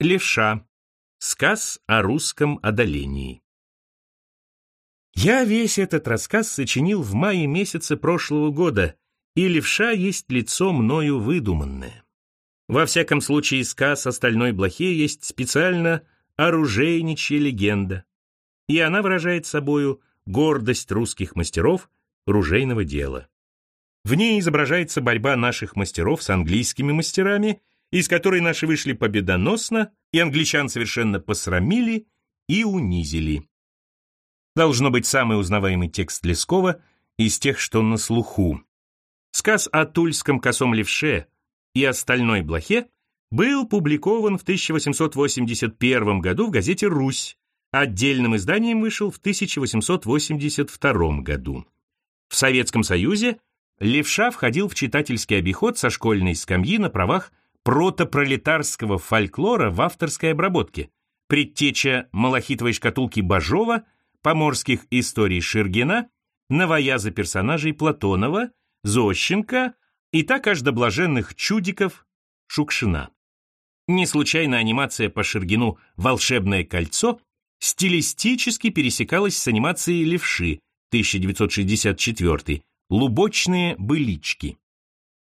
Левша. Сказ о русском одолении. Я весь этот рассказ сочинил в мае месяце прошлого года, и левша есть лицо мною выдуманное. Во всяком случае, сказ о стальной блохе есть специально оружейничья легенда, и она выражает собою гордость русских мастеров ружейного дела. В ней изображается борьба наших мастеров с английскими мастерами из которой наши вышли победоносно, и англичан совершенно посрамили и унизили. Должно быть самый узнаваемый текст Лескова из тех, что на слуху. Сказ о тульском косом левше и о стальной блохе был публикован в 1881 году в газете «Русь», отдельным изданием вышел в 1882 году. В Советском Союзе левша входил в читательский обиход со школьной скамьи на правах протопролетарского фольклора в авторской обработке, предтеча малахитовой шкатулки Бажова, поморских историй Ширгина, новояза персонажей Платонова, Зощенко и так аж до блаженных чудиков Шукшина. Не случайно анимация по Ширгину «Волшебное кольцо» стилистически пересекалась с анимацией «Левши» 1964 «Лубочные былички».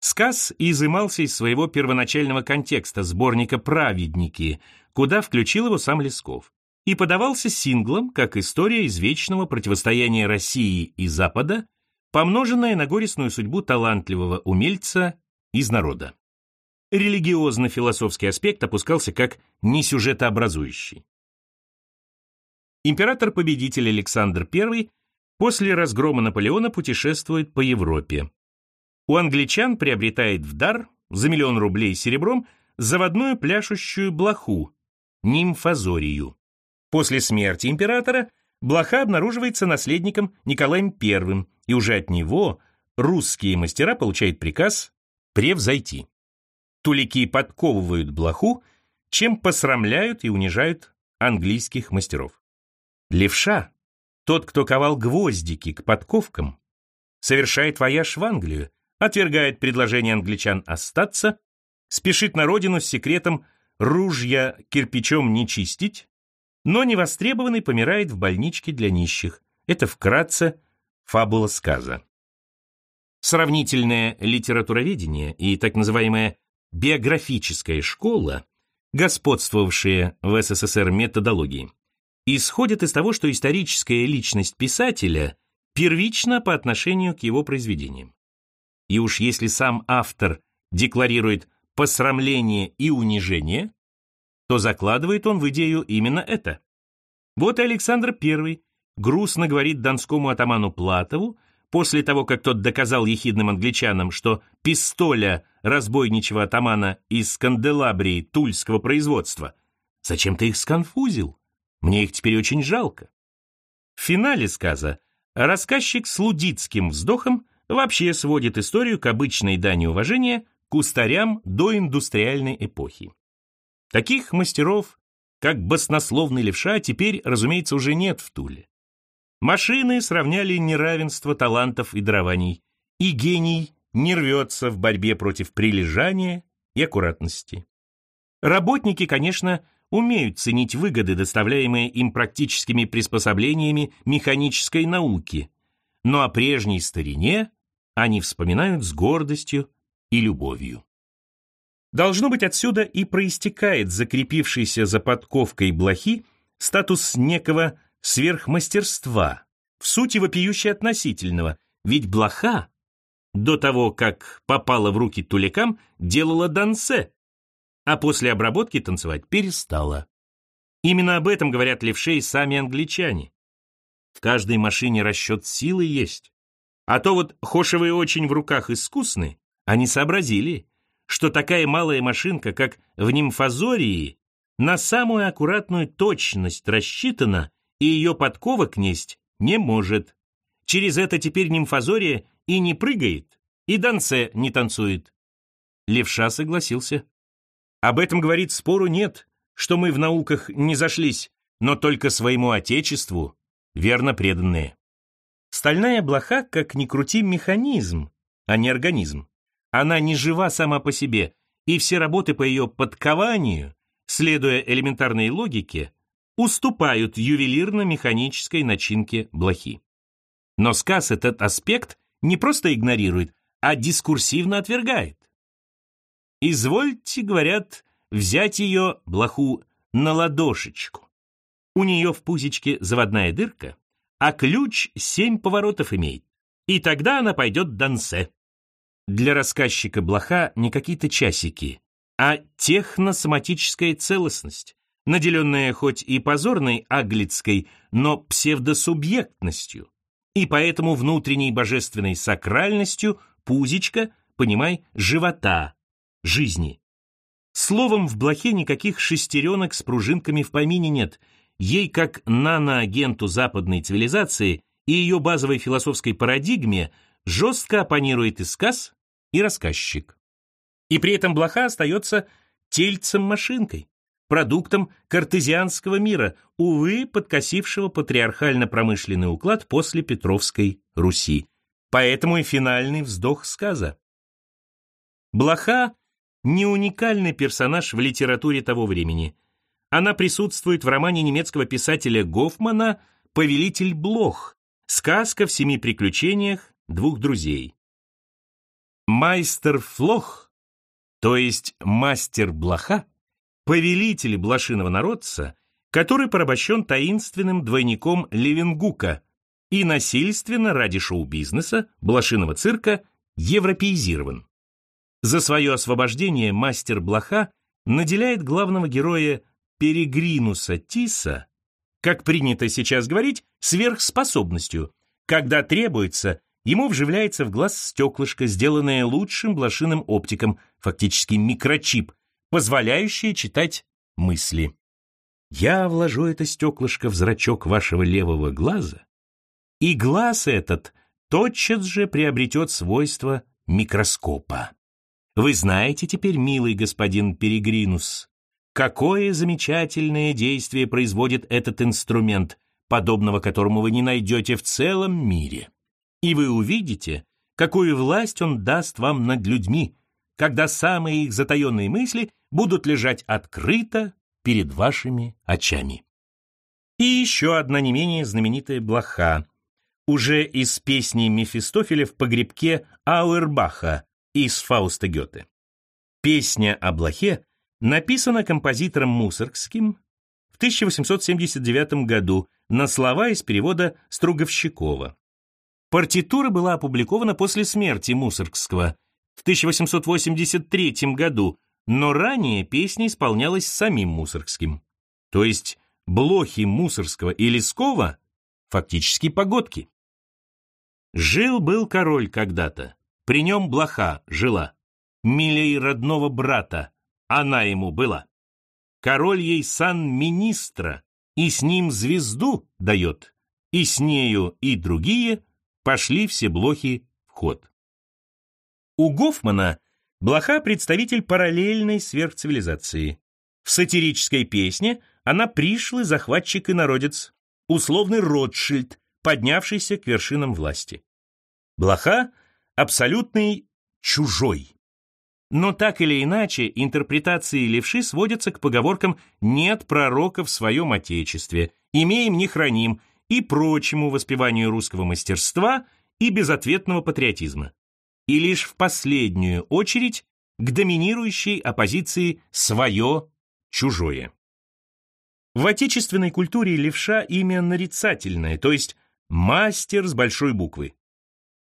Сказ изымался из своего первоначального контекста сборника «Праведники», куда включил его сам Лесков, и подавался синглом, как история извечного противостояния России и Запада, помноженная на горестную судьбу талантливого умельца из народа. Религиозно-философский аспект опускался как несюжетообразующий. Император-победитель Александр I после разгрома Наполеона путешествует по Европе у англичан приобретает в дар за миллион рублей серебром заводную пляшущую блоху, нимфазорию. После смерти императора блоха обнаруживается наследником Николаем I, и уже от него русские мастера получают приказ превзойти. Тулики подковывают блоху, чем посрамляют и унижают английских мастеров. Левша, тот, кто ковал гвоздики к подковкам, совершает вояж в Англию, отвергает предложение англичан остаться, спешит на родину с секретом ружья кирпичом не чистить, но невостребованный помирает в больничке для нищих. Это вкратце фабула сказа. Сравнительное литературоведение и так называемая биографическая школа, господствовавшие в СССР методологии, исходят из того, что историческая личность писателя первична по отношению к его произведениям. И уж если сам автор декларирует посрамление и унижение, то закладывает он в идею именно это. Вот и Александр I грустно говорит донскому атаману Платову, после того, как тот доказал ехидным англичанам, что пистоля разбойничего атамана из канделабрии тульского производства, зачем ты их сконфузил? Мне их теперь очень жалко. В финале сказа рассказчик с лудицким вздохом вообще сводит историю к обычной дани уважения кустарям до индустриальной эпохи. Таких мастеров, как баснословный левша, теперь, разумеется, уже нет в Туле. Машины сравняли неравенство талантов и дарований, и гений не рвется в борьбе против прилежания и аккуратности. Работники, конечно, умеют ценить выгоды, доставляемые им практическими приспособлениями механической науки, но о прежней старине они вспоминают с гордостью и любовью. Должно быть, отсюда и проистекает закрепившийся за подковкой блохи статус некого сверхмастерства, в сути вопиющей относительного, ведь блоха до того, как попала в руки туликам, делала дансе, а после обработки танцевать перестала. Именно об этом говорят левшей сами англичане. В каждой машине расчет силы есть. А то вот хошевые очень в руках искусны, они сообразили, что такая малая машинка, как в нимфазории, на самую аккуратную точность рассчитана, и ее подковок несть не может. Через это теперь нимфазория и не прыгает, и дансе не танцует. Левша согласился. Об этом, говорит, спору нет, что мы в науках не зашлись, но только своему отечеству верно преданные. Стальная блоха, как ни крути, механизм, а не организм. Она не жива сама по себе, и все работы по ее подкованию следуя элементарной логике, уступают ювелирно-механической начинке блохи. Но сказ этот аспект не просто игнорирует, а дискурсивно отвергает. «Извольте, — говорят, — взять ее, блоху, на ладошечку. У нее в пузичке заводная дырка, а ключ семь поворотов имеет, и тогда она пойдет дансе». Для рассказчика блоха не какие-то часики, а техносоматическая целостность, наделенная хоть и позорной аглицкой, но псевдосубъектностью, и поэтому внутренней божественной сакральностью пузичка, понимай, живота, жизни. Словом, в блохе никаких шестеренок с пружинками в помине нет. Ей, как наноагенту западной цивилизации и ее базовой философской парадигме, жестко оппонирует и сказ, и рассказчик. И при этом блоха остается тельцем-машинкой, продуктом картезианского мира, увы, подкосившего патриархально-промышленный уклад после Петровской Руси. Поэтому и финальный вздох сказа. Блоха – не уникальный персонаж в литературе того времени. Она присутствует в романе немецкого писателя Гофмана «Повелитель Блох», сказка в семи приключениях двух друзей. Майстер Флох, то есть мастер блоха, повелитель блошиного народца, который порабощен таинственным двойником Левенгука и насильственно ради шоу-бизнеса, блошиного цирка, европеизирован. За свое освобождение мастер блоха наделяет главного героя Перегринуса Тиса, как принято сейчас говорить, сверхспособностью, когда требуется Ему вживляется в глаз стеклышко, сделанное лучшим блошиным оптиком, фактически микрочип, позволяющий читать мысли. Я вложу это стеклышко в зрачок вашего левого глаза, и глаз этот тотчас же приобретет свойства микроскопа. Вы знаете теперь, милый господин Перегринус, какое замечательное действие производит этот инструмент, подобного которому вы не найдете в целом мире и вы увидите, какую власть он даст вам над людьми, когда самые их затаенные мысли будут лежать открыто перед вашими очами. И еще одна не менее знаменитая блоха, уже из песни Мефистофеля в погребке Ауэрбаха из Фауста Гёте. Песня о блохе написана композитором Мусоргским в 1879 году на слова из перевода Струговщикова. Партитура была опубликована после смерти Мусоргского в 1883 году, но ранее песня исполнялась самим Мусоргским. То есть блохи Мусоргского и Лескова фактически погодки. Жил-был король когда-то, при нем блоха жила, милей родного брата, она ему была. Король ей сан министра, и с ним звезду дает, и с нею и другие пошли все блохи в ход. У Гофмана блоха представитель параллельной сверхцивилизации. В сатирической песне она пришлый захватчик и народец, условный Ротшильд, поднявшийся к вершинам власти. Блоха — абсолютный чужой. Но так или иначе, интерпретации левши сводятся к поговоркам «нет пророка в своем отечестве», «имеем, не храним», и прочему воспеванию русского мастерства и безответного патриотизма. И лишь в последнюю очередь к доминирующей оппозиции «свое, чужое». В отечественной культуре левша имя нарицательное, то есть мастер с большой буквы.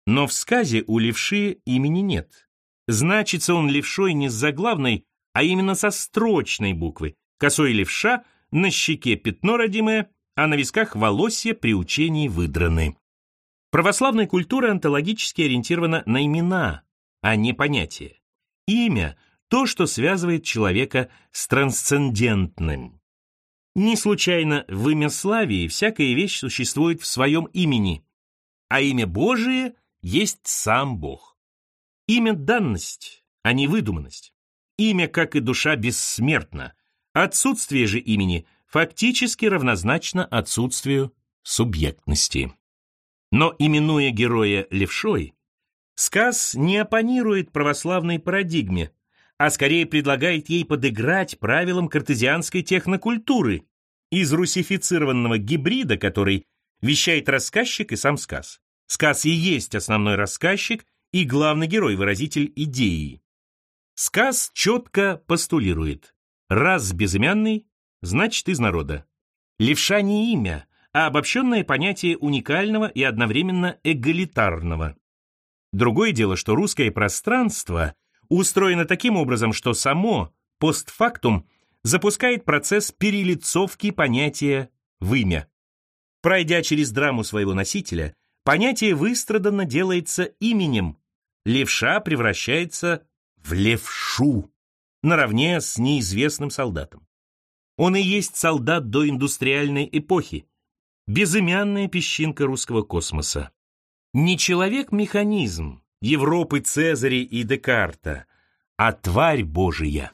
Но в сказе у левши имени нет. Значится он левшой не с заглавной, а именно со строчной буквы. Косой левша, на щеке пятно родимое, а на висках волосья при учении выдраны. Православная культура онтологически ориентирована на имена, а не понятия. Имя – то, что связывает человека с трансцендентным. Не случайно в имя Славии всякая вещь существует в своем имени, а имя Божие есть сам Бог. Имя – данность, а не выдуманность. Имя, как и душа, бессмертно. Отсутствие же имени фактически равнозначно отсутствию субъектности. Но именуя героя левшой, сказ не оппонирует православной парадигме, а скорее предлагает ей подыграть правилам картезианской технокультуры из русифицированного гибрида, который вещает рассказчик и сам сказ. Сказ и есть основной рассказчик и главный герой-выразитель идеи. Сказ четко постулирует. Раз безымянный, значит из народа. Левша не имя, а обобщенное понятие уникального и одновременно эгалитарного. Другое дело, что русское пространство устроено таким образом, что само постфактум запускает процесс перелицовки понятия в имя. Пройдя через драму своего носителя, понятие выстраданно делается именем. Левша превращается в левшу, наравне с неизвестным солдатом. Он и есть солдат до индустриальной эпохи, безымянная песчинка русского космоса. Не человек-механизм Европы Цезаря и Декарта, а тварь Божия.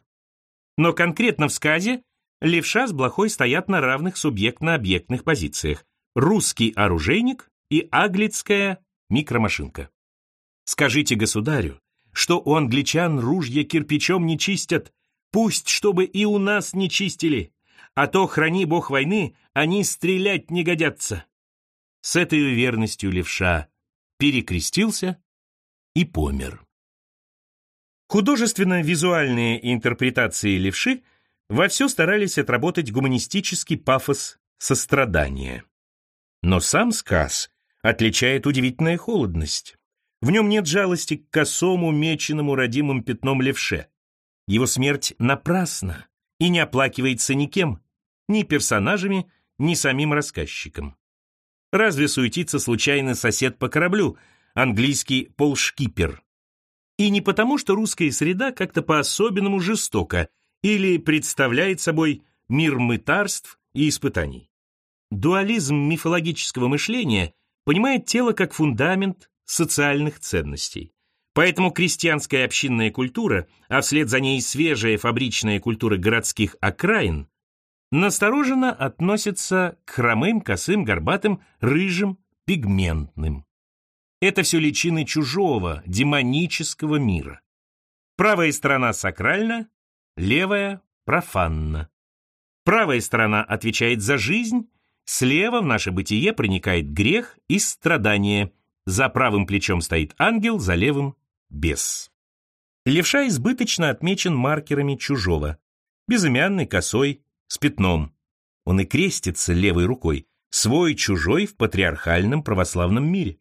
Но конкретно в сказе левша с блохой стоят на равных субъектно-объектных позициях. Русский оружейник и аглицкая микромашинка. Скажите государю, что у англичан ружья кирпичом не чистят, пусть чтобы и у нас не чистили а то, храни бог войны, они стрелять не годятся. С этой верностью левша перекрестился и помер. Художественно-визуальные интерпретации левши вовсю старались отработать гуманистический пафос сострадания. Но сам сказ отличает удивительная холодность. В нем нет жалости к косому, меченому родимым пятном левше. Его смерть напрасна и не оплакивается никем, ни персонажами, ни самим рассказчиком. Разве суетится случайно сосед по кораблю, английский полшкипер? И не потому, что русская среда как-то по-особенному жестока или представляет собой мир мытарств и испытаний. Дуализм мифологического мышления понимает тело как фундамент социальных ценностей. Поэтому крестьянская общинная культура, а вслед за ней свежая фабричная культура городских окраин, настороженно относится к хромым, косым, горбатым, рыжим, пигментным. Это все личины чужого, демонического мира. Правая сторона сакральна, левая профанна. Правая сторона отвечает за жизнь, слева в наше бытие проникает грех и страдание. За правым плечом стоит ангел, за левым — бес. Левша избыточно отмечен маркерами чужого. Безымянный, косой, с пятном. Он и крестится левой рукой, свой-чужой в патриархальном православном мире.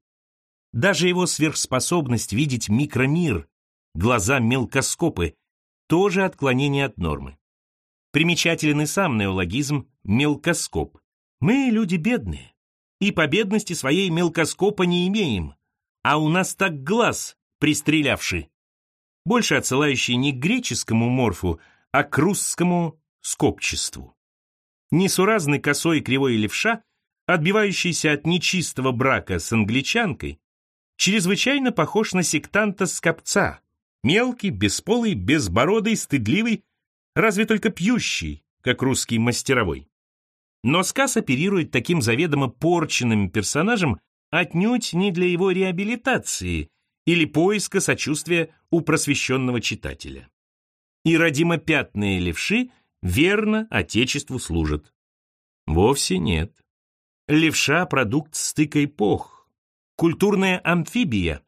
Даже его сверхспособность видеть микромир, глаза мелкоскопы, тоже отклонение от нормы. Примечателен и сам неологизм «мелкоскоп». Мы люди бедные, и по бедности своей мелкоскопа не имеем, а у нас так глаз пристрелявший. Больше отсылающий не к греческому морфу, а к русскому скопчеству. Несуразный косой кривой левша, отбивающийся от нечистого брака с англичанкой, чрезвычайно похож на сектанта-скопца, мелкий, бесполый, безбородый, стыдливый, разве только пьющий, как русский мастеровой. Но сказ оперирует таким заведомо порченным персонажем отнюдь не для его реабилитации или поиска сочувствия у просвещенного читателя. И родимопятные левши верно Отечеству служат. Вовсе нет. Левша – продукт стыка эпох. Культурная амфибия.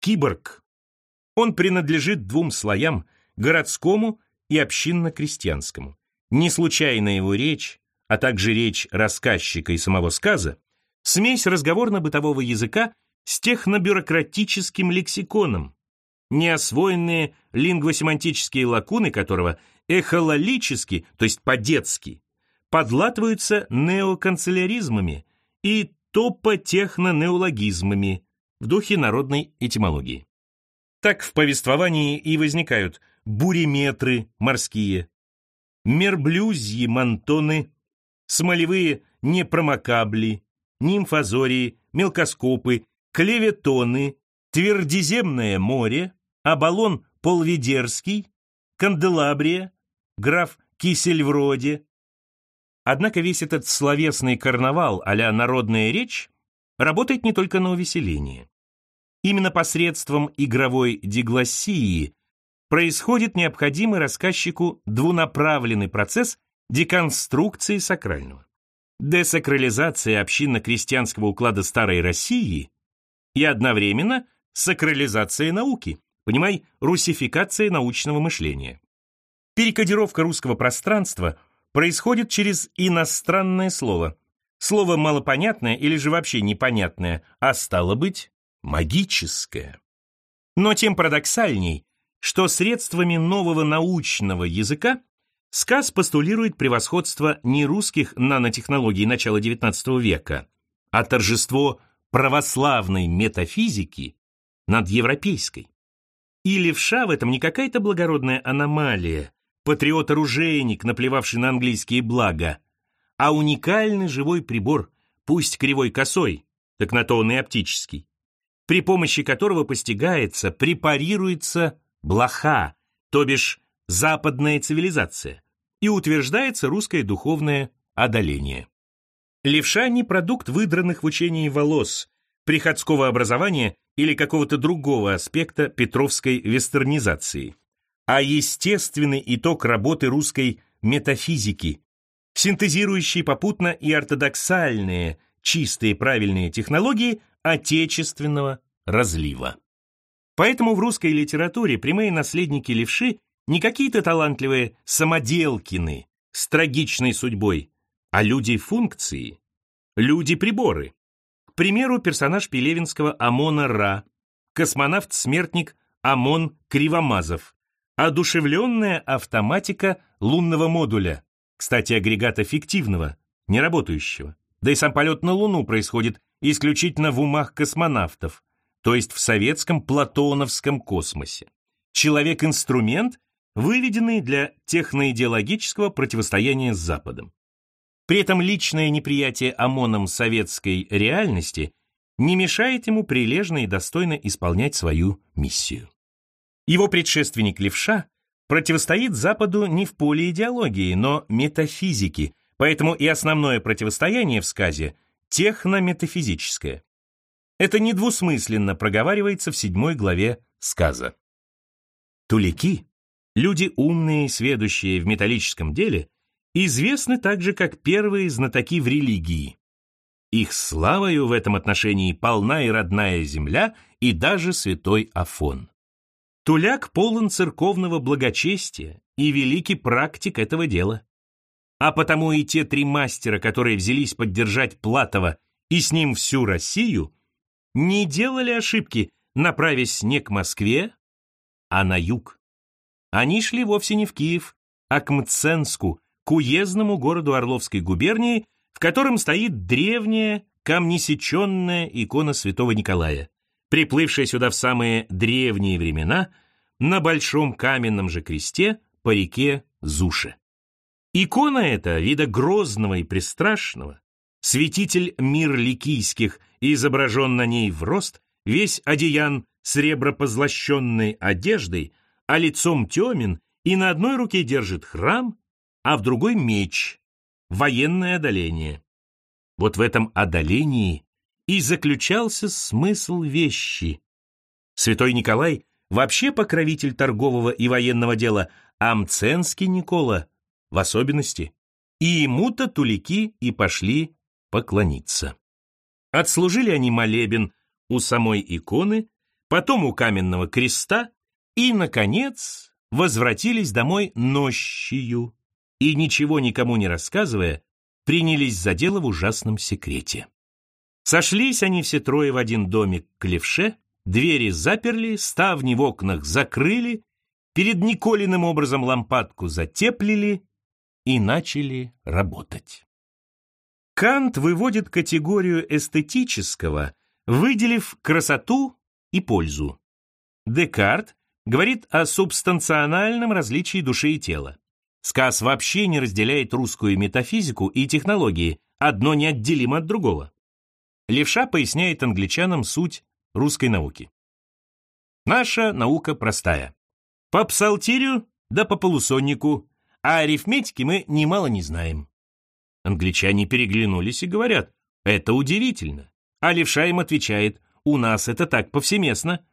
Киборг. Он принадлежит двум слоям – городскому и общинно-крестьянскому. Не случайно его речь, а также речь рассказчика и самого сказа, смесь разговорно-бытового языка с технобюрократическим лексиконом, неосвоенные лингвосемантические лакуны которого – эхололически, то есть по-детски, подлатываются неоканцеляризмами и топотехнонеологизмами в духе народной этимологии. Так в повествовании и возникают буриметры морские, мерблюзьи мантоны, смолевые непромокабли, нимфозории, мелкоскопы, клеветоны, твердиземное море, абалон полведерский, канделабрия, граф Кисельвроде. Однако весь этот словесный карнавал а народная речь работает не только на увеселение. Именно посредством игровой диглоссии происходит необходимый рассказчику двунаправленный процесс деконструкции сакрального. Десакрализация общинно-крестьянского уклада старой России и одновременно сакрализация науки, понимай, русификация научного мышления. Перекодировка русского пространства происходит через иностранное слово. Слово малопонятное или же вообще непонятное, а стало быть, магическое. Но тем парадоксальней, что средствами нового научного языка сказ постулирует превосходство не русских нанотехнологий начала XIX века, а торжество православной метафизики над европейской. И левша в этом не какая-то благородная аномалия, патриот-оружейник, наплевавший на английские блага, а уникальный живой прибор, пусть кривой косой, так на то он и оптический, при помощи которого постигается, препарируется блоха, то бишь западная цивилизация, и утверждается русское духовное одоление. Левша не продукт выдранных в учении волос, приходского образования или какого-то другого аспекта петровской вестернизации, а естественный итог работы русской метафизики, синтезирующий попутно и ортодоксальные, чистые правильные технологии отечественного разлива. Поэтому в русской литературе прямые наследники левши не какие-то талантливые самоделкины с трагичной судьбой, а люди функции, люди-приборы. К примеру, персонаж пелевинского Амона Ра, космонавт-смертник Амон Кривомазов, одушевленная автоматика лунного модуля, кстати, агрегата фиктивного, не работающего. Да и сам полет на Луну происходит исключительно в умах космонавтов, то есть в советском платоновском космосе. Человек-инструмент, выведенный для техноидеологического противостояния с Западом. При этом личное неприятие ОМОНом советской реальности не мешает ему прилежно и достойно исполнять свою миссию. Его предшественник Левша противостоит Западу не в поле идеологии, но метафизики, поэтому и основное противостояние в сказе техно-метафизическое. Это недвусмысленно проговаривается в седьмой главе сказа. Тулики, люди умные, сведущие в металлическом деле, известны также как первые знатоки в религии. Их славою в этом отношении полна и родная земля, и даже святой Афон. Туляк полон церковного благочестия и великий практик этого дела. А потому и те три мастера, которые взялись поддержать Платова и с ним всю Россию, не делали ошибки, направясь не к Москве, а на юг. Они шли вовсе не в Киев, а к Мценску, к уездному городу Орловской губернии, в котором стоит древняя камнесеченная икона святого Николая приплывшая сюда в самые древние времена на большом каменном же кресте по реке Зуше. Икона эта, вида грозного и пристрашного, святитель мир ликийских, изображен на ней в рост, весь одеян сребропозлощенной одеждой, а лицом темен, и на одной руке держит храм, а в другой меч, военное одоление. Вот в этом одолении и заключался смысл вещи. Святой Николай вообще покровитель торгового и военного дела, а Мценский Никола в особенности. И ему-то тулики и пошли поклониться. Отслужили они молебен у самой иконы, потом у каменного креста и, наконец, возвратились домой нощью и, ничего никому не рассказывая, принялись за дело в ужасном секрете. Сошлись они все трое в один домик к левше, двери заперли, ставни в окнах закрыли, перед Николиным образом лампадку затеплили и начали работать. Кант выводит категорию эстетического, выделив красоту и пользу. Декарт говорит о субстанциональном различии души и тела. Сказ вообще не разделяет русскую метафизику и технологии, одно неотделимо от другого. Левша поясняет англичанам суть русской науки. Наша наука простая. По псалтирю да по полусоннику, а арифметики мы немало не знаем. Англичане переглянулись и говорят, это удивительно. А левша им отвечает, у нас это так повсеместно.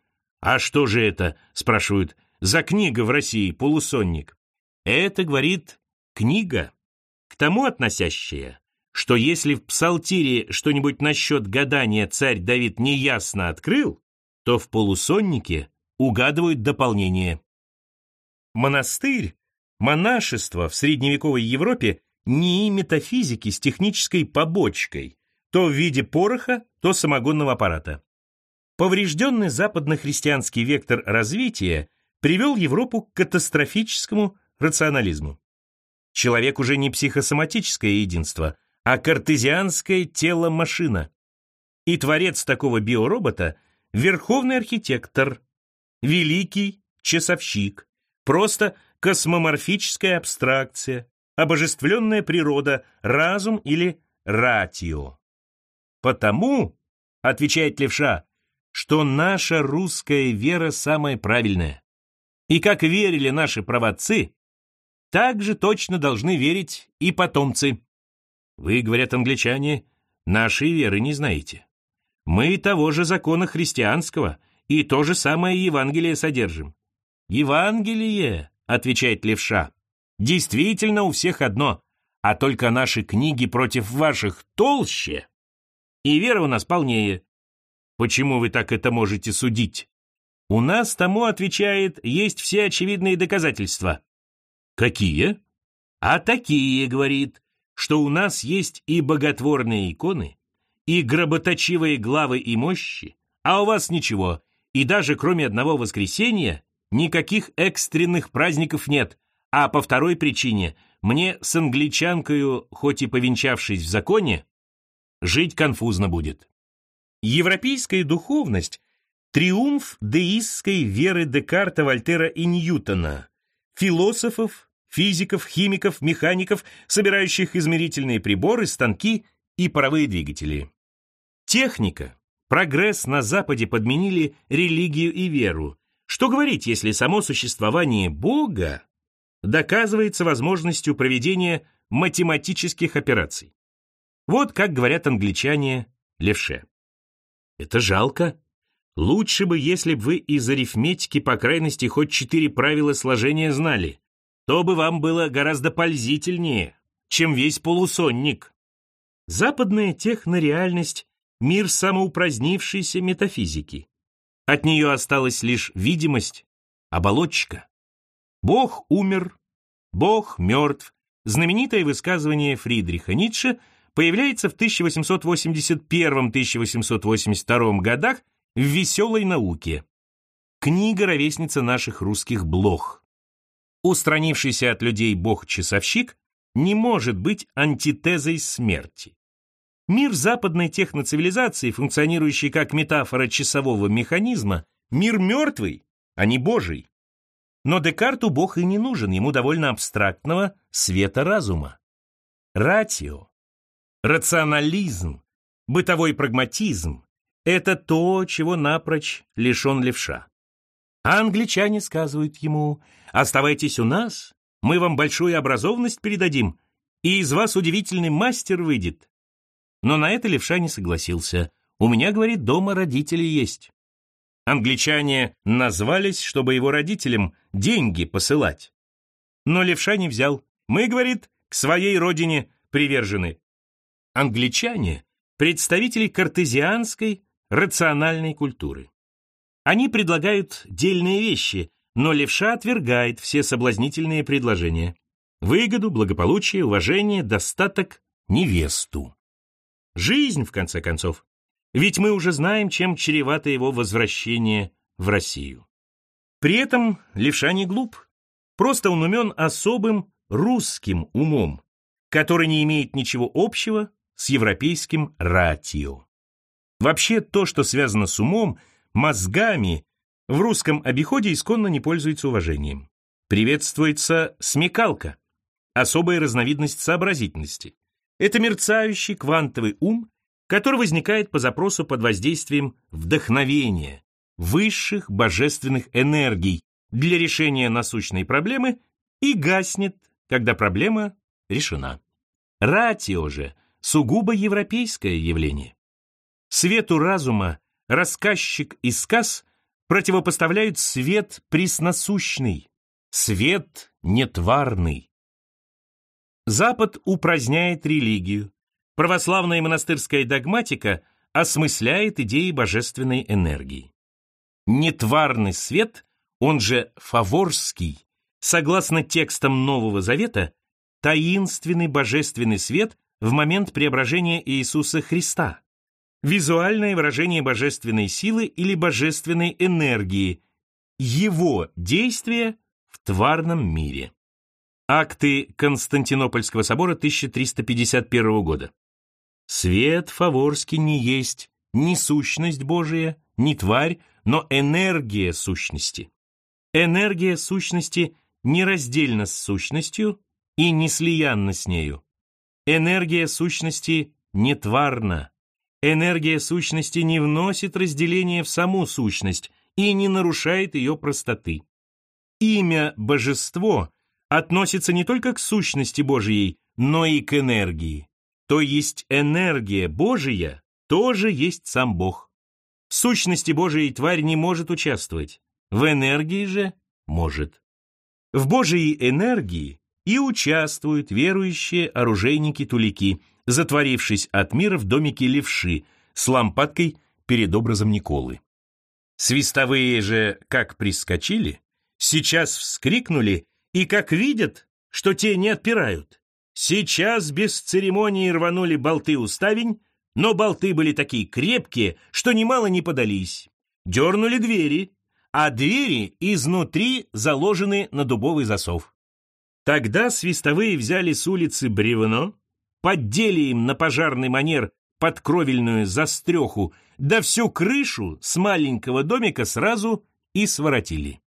А что же это, спрашивают, за книга в России полусонник? Это, говорит, книга, к тому относящая, что если в псалтире что-нибудь насчет гадания царь Давид неясно открыл, то в полусоннике угадывают дополнение. Монастырь, монашество в средневековой Европе не метафизики с технической побочкой, то в виде пороха, то самогонного аппарата. Поврежденный западно-христианский вектор развития привел Европу к катастрофическому рационализму. Человек уже не психосоматическое единство, а картезианское тело-машина. И творец такого биоробота – верховный архитектор, великий часовщик, просто космоморфическая абстракция, обожествленная природа, разум или ратио. Потому, отвечает левша, что наша русская вера самая правильная. И как верили наши правоцы, так же точно должны верить и потомцы. Вы, говорят англичане, нашей веры не знаете. Мы того же закона христианского и то же самое Евангелие содержим. Евангелие, отвечает левша, действительно у всех одно, а только наши книги против ваших толще, и вера у нас полнее. Почему вы так это можете судить? У нас тому отвечает, есть все очевидные доказательства. Какие? А такие, говорит, что у нас есть и боготворные иконы, и гроботочивые главы и мощи, а у вас ничего, и даже кроме одного воскресенья никаких экстренных праздников нет, а по второй причине мне с англичанкою, хоть и повенчавшись в законе, жить конфузно будет. Европейская духовность – триумф деистской веры Декарта, Вольтера и Ньютона, философов, физиков, химиков, механиков, собирающих измерительные приборы, станки и паровые двигатели. Техника, прогресс на Западе подменили религию и веру. Что говорить, если само существование Бога доказывается возможностью проведения математических операций? Вот как говорят англичане левше. Это жалко. Лучше бы, если бы вы из арифметики по крайности хоть четыре правила сложения знали то бы вам было гораздо пользительнее, чем весь полусонник. Западная технореальность — мир самоупразднившейся метафизики. От нее осталась лишь видимость, оболочка. Бог умер, Бог мертв. Знаменитое высказывание Фридриха Ницше появляется в 1881-1882 годах в «Веселой науке». Книга ровесница наших русских блох. Устранившийся от людей бог-часовщик не может быть антитезой смерти. Мир западной техноцивилизации, функционирующий как метафора часового механизма, мир мертвый, а не божий. Но Декарту бог и не нужен, ему довольно абстрактного света разума. Ратио, рационализм, бытовой прагматизм – это то, чего напрочь лишен левша. А англичане сказывают ему, оставайтесь у нас, мы вам большую образованность передадим, и из вас удивительный мастер выйдет. Но на это левша не согласился. У меня, говорит, дома родители есть. Англичане назвались, чтобы его родителям деньги посылать. Но левша не взял. Мы, говорит, к своей родине привержены. Англичане – представители картезианской рациональной культуры. Они предлагают дельные вещи, но левша отвергает все соблазнительные предложения. Выгоду, благополучие, уважение, достаток, невесту. Жизнь, в конце концов. Ведь мы уже знаем, чем чревато его возвращение в Россию. При этом левша не глуп. Просто он умен особым русским умом, который не имеет ничего общего с европейским ратио. Вообще, то, что связано с умом – мозгами в русском обиходе исконно не пользуется уважением. Приветствуется смекалка, особая разновидность сообразительности. Это мерцающий квантовый ум, который возникает по запросу под воздействием вдохновения, высших божественных энергий для решения насущной проблемы и гаснет, когда проблема решена. Ратио же сугубо европейское явление. Свету разума рассказчик из сказ противопоставляют свет пресносущный, свет нетварный. Запад упраздняет религию. Православная монастырская догматика осмысляет идеи божественной энергии. Нетварный свет, он же фаворский, согласно текстам Нового Завета, таинственный божественный свет в момент преображения Иисуса Христа, визуальное выражение божественной силы или божественной энергии, его действия в тварном мире. Акты Константинопольского собора 1351 года. Свет фаворский не есть ни сущность Божия, ни тварь, но энергия сущности. Энергия сущности нераздельна с сущностью и не слиянна с нею. Энергия сущности нетварна. Энергия сущности не вносит разделение в саму сущность и не нарушает ее простоты. Имя «божество» относится не только к сущности Божией, но и к энергии. То есть энергия Божия тоже есть сам Бог. В сущности Божией тварь не может участвовать, в энергии же может. В Божией энергии и участвуют верующие оружейники-тулики, затворившись от мира в домике левши с лампадкой перед образом Николы. Свистовые же, как прискочили, сейчас вскрикнули и, как видят, что те не отпирают, сейчас без церемонии рванули болты уставень, но болты были такие крепкие, что немало не подались. Дернули двери, а двери изнутри заложены на дубовый засов. Тогда свистовые взяли с улицы бревно, поддели им на пожарный манер подкровельную застреху, да всю крышу с маленького домика сразу и своротили.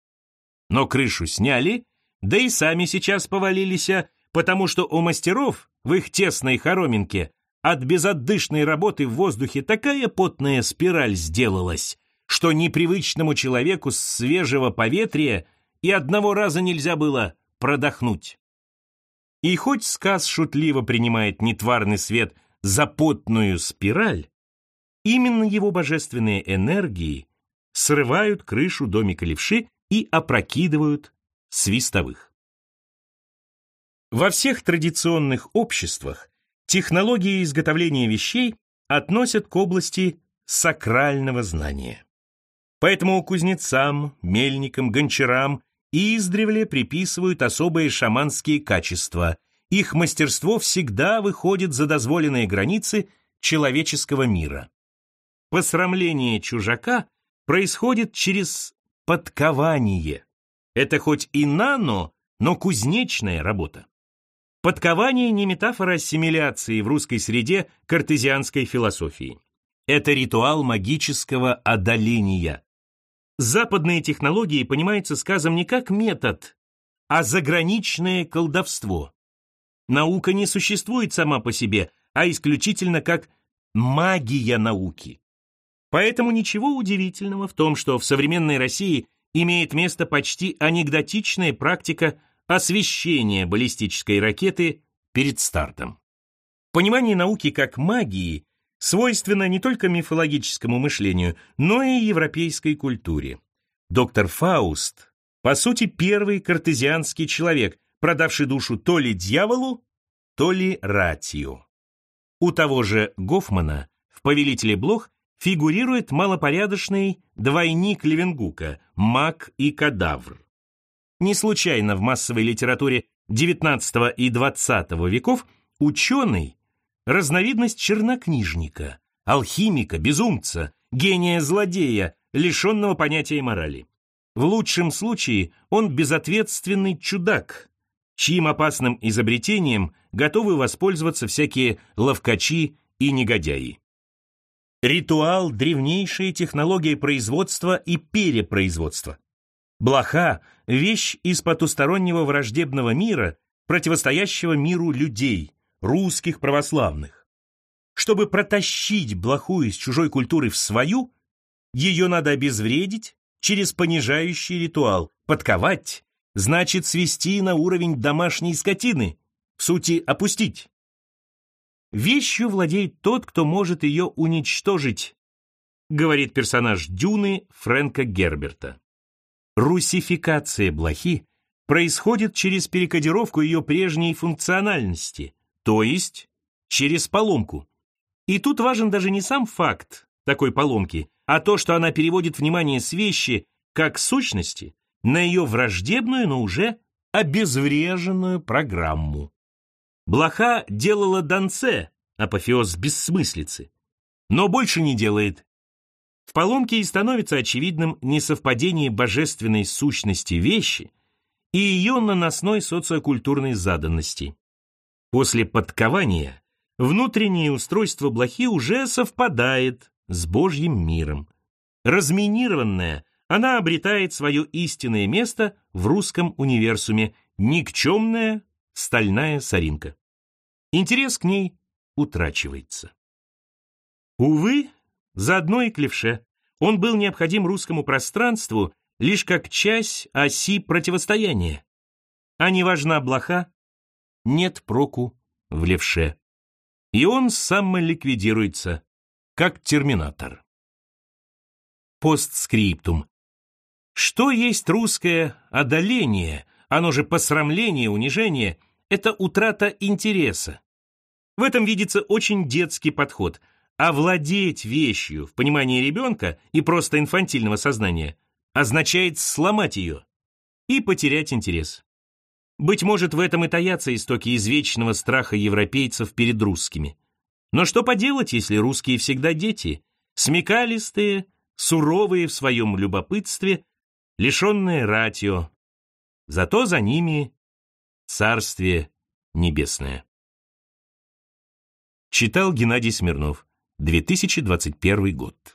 Но крышу сняли, да и сами сейчас повалились, потому что у мастеров в их тесной хороминке от безотдышной работы в воздухе такая потная спираль сделалась, что непривычному человеку с свежего поветрия и одного раза нельзя было продохнуть. И хоть сказ шутливо принимает нетварный свет за потную спираль, именно его божественные энергии срывают крышу домика левши и опрокидывают свистовых. Во всех традиционных обществах технологии изготовления вещей относят к области сакрального знания. Поэтому кузнецам, мельникам, гончарам издревле приписывают особые шаманские качества. Их мастерство всегда выходит за дозволенные границы человеческого мира. Посрамление чужака происходит через подкование. Это хоть и нано, но кузнечная работа. Подкование не метафора ассимиляции в русской среде картезианской философии. Это ритуал магического одоления. Западные технологии понимаются сказом не как метод, а заграничное колдовство. Наука не существует сама по себе, а исключительно как магия науки. Поэтому ничего удивительного в том, что в современной России имеет место почти анекдотичная практика освещения баллистической ракеты перед стартом. Понимание науки как магии свойственно не только мифологическому мышлению, но и европейской культуре. Доктор Фауст, по сути, первый картезианский человек, продавший душу то ли дьяволу, то ли ратию. У того же Гофмана в «Повелителе блох» фигурирует малопорядочный двойник Левенгука, маг и кадавр. Не случайно в массовой литературе XIX и XX веков ученый разновидность чернокнижника, алхимика, безумца, гения-злодея, лишенного понятия морали. В лучшем случае он безответственный чудак, чьим опасным изобретением готовы воспользоваться всякие ловкачи и негодяи. Ритуал – древнейшая технология производства и перепроизводства. Блоха – вещь из потустороннего враждебного мира, противостоящего миру людей, русских православных. Чтобы протащить блоху из чужой культуры в свою, ее надо обезвредить через понижающий ритуал. Подковать значит свести на уровень домашней скотины, в сути опустить. Вещью владеет тот, кто может ее уничтожить. говорит персонаж Дюны Фрэнка Герберта. Русификация блохи происходит через перекодировку ее прежней функциональности, то есть через поломку. И тут важен даже не сам факт такой поломки, а то, что она переводит внимание с вещи как сущности на ее враждебную, но уже обезвреженную программу. Блоха делала Донце, апофеоз бессмыслицы, но больше не делает. В поломке и становится очевидным несовпадение божественной сущности вещи и ее наносной социокультурной заданности. После подкования внутреннее устройство блохи уже совпадает с Божьим миром. Разминированная, она обретает свое истинное место в русском универсуме, никчемная стальная соринка. Интерес к ней утрачивается. Увы, заодно и клевше. Он был необходим русскому пространству лишь как часть оси противостояния. А не важна блоха, нет проку в левше. И он самоликвидируется, как терминатор. Постскриптум. Что есть русское одоление, оно же посрамление, унижение, это утрата интереса. В этом видится очень детский подход. Овладеть вещью в понимании ребенка и просто инфантильного сознания означает сломать ее и потерять интерес. Быть может, в этом и таятся истоки извечного страха европейцев перед русскими. Но что поделать, если русские всегда дети, смекалистые, суровые в своем любопытстве, лишенные ратио. Зато за ними царствие небесное. Читал Геннадий Смирнов, 2021 год.